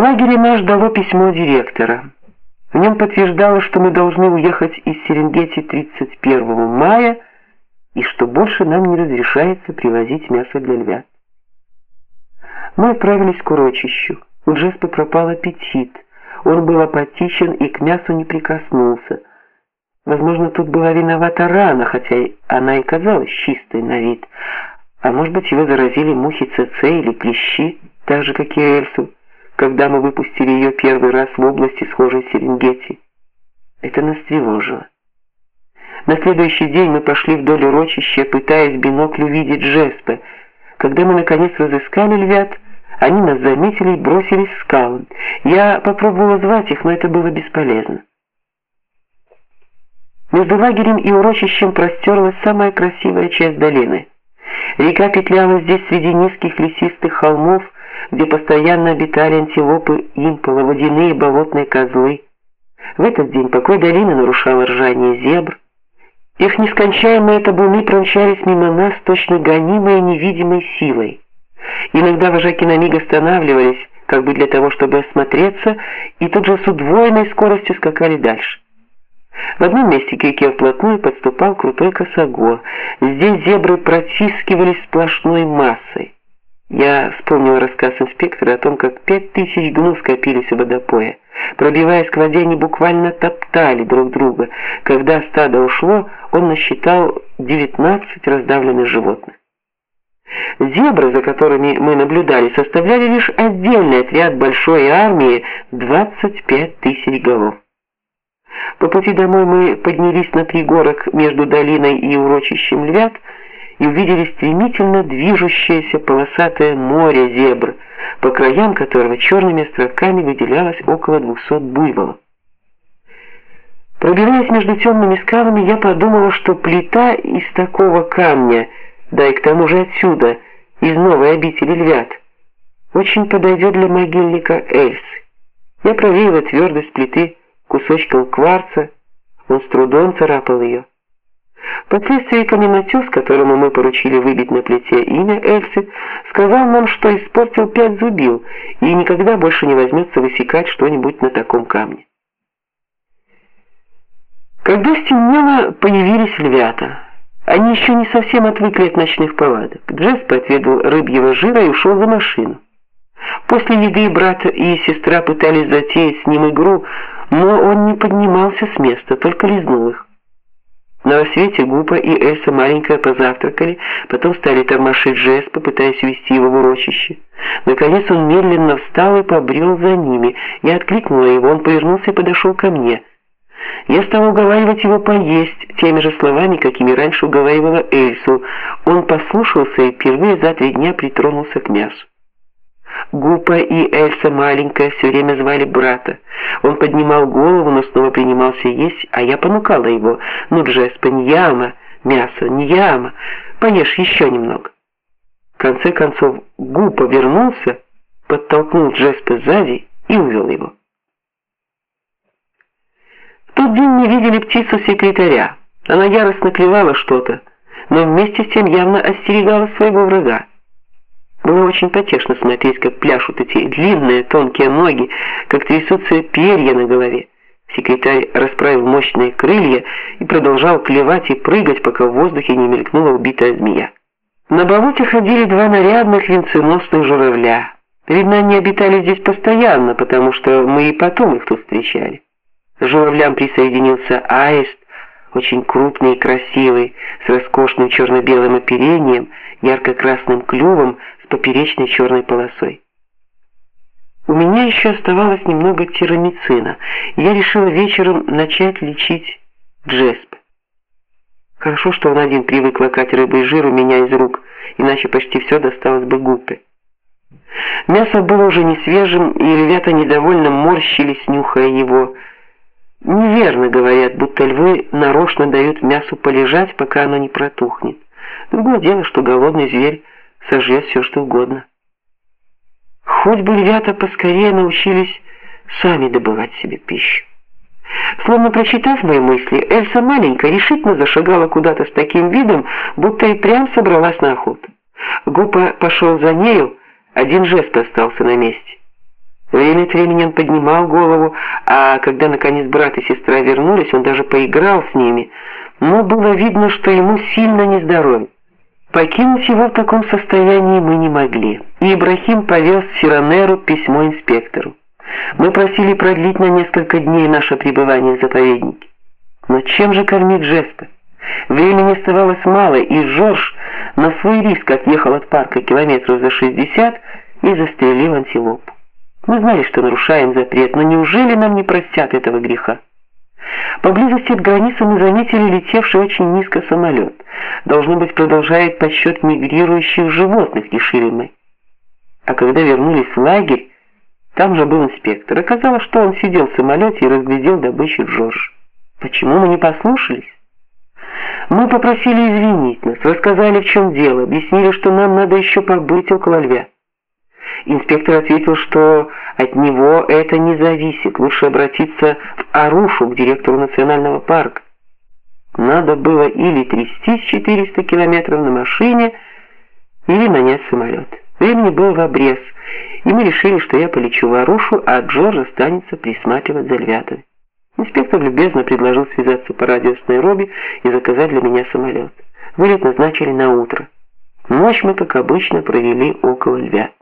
лагере нас ждало письмо директора. В нем подтверждалось, что мы должны уехать из Серенгети 31 мая и что больше нам не разрешается привозить мясо для львят. Мы отправились к урочищу. У Джеспа пропал аппетит. Он был апатичен и к мясу не прикоснулся. Возможно, тут была виновата рана, хотя она и казалась чистой на вид. А может быть, его заразили мухи ЦЦ или клещи, так же как и Эльсу, когда мы выпустили ее первый раз в области схожей Серенгети. Это нас тревожило. На следующий день мы пошли вдоль урочища, пытаясь бинокль увидеть Джеспа. Когда мы наконец разыскали львят, они нас заметили и бросились в скалы. Я попробовала звать их, но это было бесполезно. Между лагерем и урочищем простерлась самая красивая часть долины. Река петляла здесь среди низких лесистых холмов, где постоянно обитали антилопы, импола, водяные болотные козлы. В этот день покой долины нарушало ржание зебр. Их нескончаемые табуны промчались мимо нас, точно гонимые невидимой силой. Иногда вожаки на миг останавливались, как бы для того, чтобы осмотреться, и тут же с удвоенной скоростью скакали дальше. В одном месте к реке вплотную подступал крутой косогор. Здесь зебры протискивались сплошной массой. Я вспомнил рассказ инспектора о том, как пять тысяч гну скопились у водопоя. Пробиваясь к воде, они буквально топтали друг друга. Когда стадо ушло, он насчитал 19 раздавленных животных. Зебры, за которыми мы наблюдали, составляли лишь отдельный отряд большой армии 25 тысяч голов. По пути домой мы поднялись на пригорок между долиной и урочищем Львят и увидели стремительно движущееся полосатое море зебр, по краям которого черными строками выделялось около 200 буйволов. Пробираясь между темными скалами, я подумала, что плита из такого камня, да и к тому же отсюда, из новой обители львят, очень подойдет для могильника Эльсы. Я проверила твердость плиты кусочком кварца, он с трудом царапал ее. Впоследствии каменотес, которому мы поручили выбить на плите имя Эльсы, сказал нам, что испортил пять зубил и никогда больше не возьмется высекать что-нибудь на таком камне. Когда стемнело, появились львята. Они еще не совсем отвыкли от ночных повадок. Джесп отведал рыбьего жира и ушел за машину. После еды брат и сестра пытались затеять с ним игру, но он не поднимался с места, только лизнул их. На рассвете Гупа и Эльса маленькая позавтракали, потом стали тормошить жест, попытаясь увести его в урочище. Наконец он медленно встал и побрел за ними. Я откликнула его, он повернулся и подошел ко мне. Я стала уговаривать его поесть теми же словами, какими раньше уговаривала Эльсу. Он послушался и впервые за три дня притронулся к мясу. Гупа и Эльса маленькая все время звали брата. Он поднимал голову, но снова принимался есть, а я понукала его: "Ну, Джеспа, ньяма, мясо, ньяма, поешь еще немного". В конце концов Гупа вернулся, подтолкнул Джеспа сзади и увел его. В тот день мы видели птицу секретаря. Она яростно клевала что-то, но вместе с тем явно остерегала своего врага. Было очень потешно смотреть, как пляшут эти длинные тонкие ноги, как трясутся перья на голове. Секретарь расправил мощные крылья и продолжал клевать и прыгать, пока в воздухе не мелькнула убитая змея. На болоте ходили два нарядных венценосных журавля. Видно, они обитали здесь постоянно, потому что мы и потом их тут встречали. К журавлям присоединился аист, очень крупный и красивый, с роскошным черно-белым оперением, ярко-красным клювом поперечной черной полосой. У меня еще оставалось немного тирамицина. Я решила вечером начать лечить Джесп. Хорошо, что он один привык лакать рыбу и жир у меня из рук, иначе почти все досталось бы Гуппе. Мясо было уже не свежим, и ребята недовольно морщились, нюхая его. Неверно говорят, будто львы нарочно дают мясу полежать, пока оно не протухнет. Другое дело, что голодный зверь сожрет все, что угодно. Хоть бы ребята поскорее научились сами добывать себе пищу. Словно прочитав мои мысли, Эльса маленькая решительно зашагала куда-то с таким видом, будто и прям собралась на охоту. Гупа пошел за нею, один жест остался на месте. Время от времени он поднимал голову, а когда наконец брат и сестра вернулись, он даже поиграл с ними, но было видно, что ему сильно не здоровье. Покинуть его в таком состоянии мы не могли, и Ибрахим повез Сиранеру письмо инспектору. Мы просили продлить на несколько дней наше пребывание в заповеднике. Но чем же кормить Джеспа? Времени оставалось мало, и Жорж на свой риск отъехал от парка километров за 60 и застрелил антилопу. Мы знали, что нарушаем запрет, но неужели нам не простят этого греха? Поблизости от границы мы заметили летевший очень низко самолет. Должно быть, продолжает подсчет мигрирующих животных, решили мы. А когда вернулись в лагерь, там же был инспектор. Оказалось, что он сидел в самолете и разглядел добычу Джордж. Почему мы не послушались? Мы попросили извинить нас, рассказали, в чем дело, объяснили, что нам надо еще побыть около львя. Инспектор ответил, что от него это не зависит, лучше обратиться в Арушу, к директору национального парка. Надо было или трястись 400 километров на машине, или нанять самолет. Времени было в обрез, и мы решили, что я полечу в Арушу, а Джордж останется присматривать за львятами. Инспектор любезно предложил связаться по радио с Найроби и заказать для меня самолет. Вылет назначили на утро. Ночь мы, как обычно, провели около львят.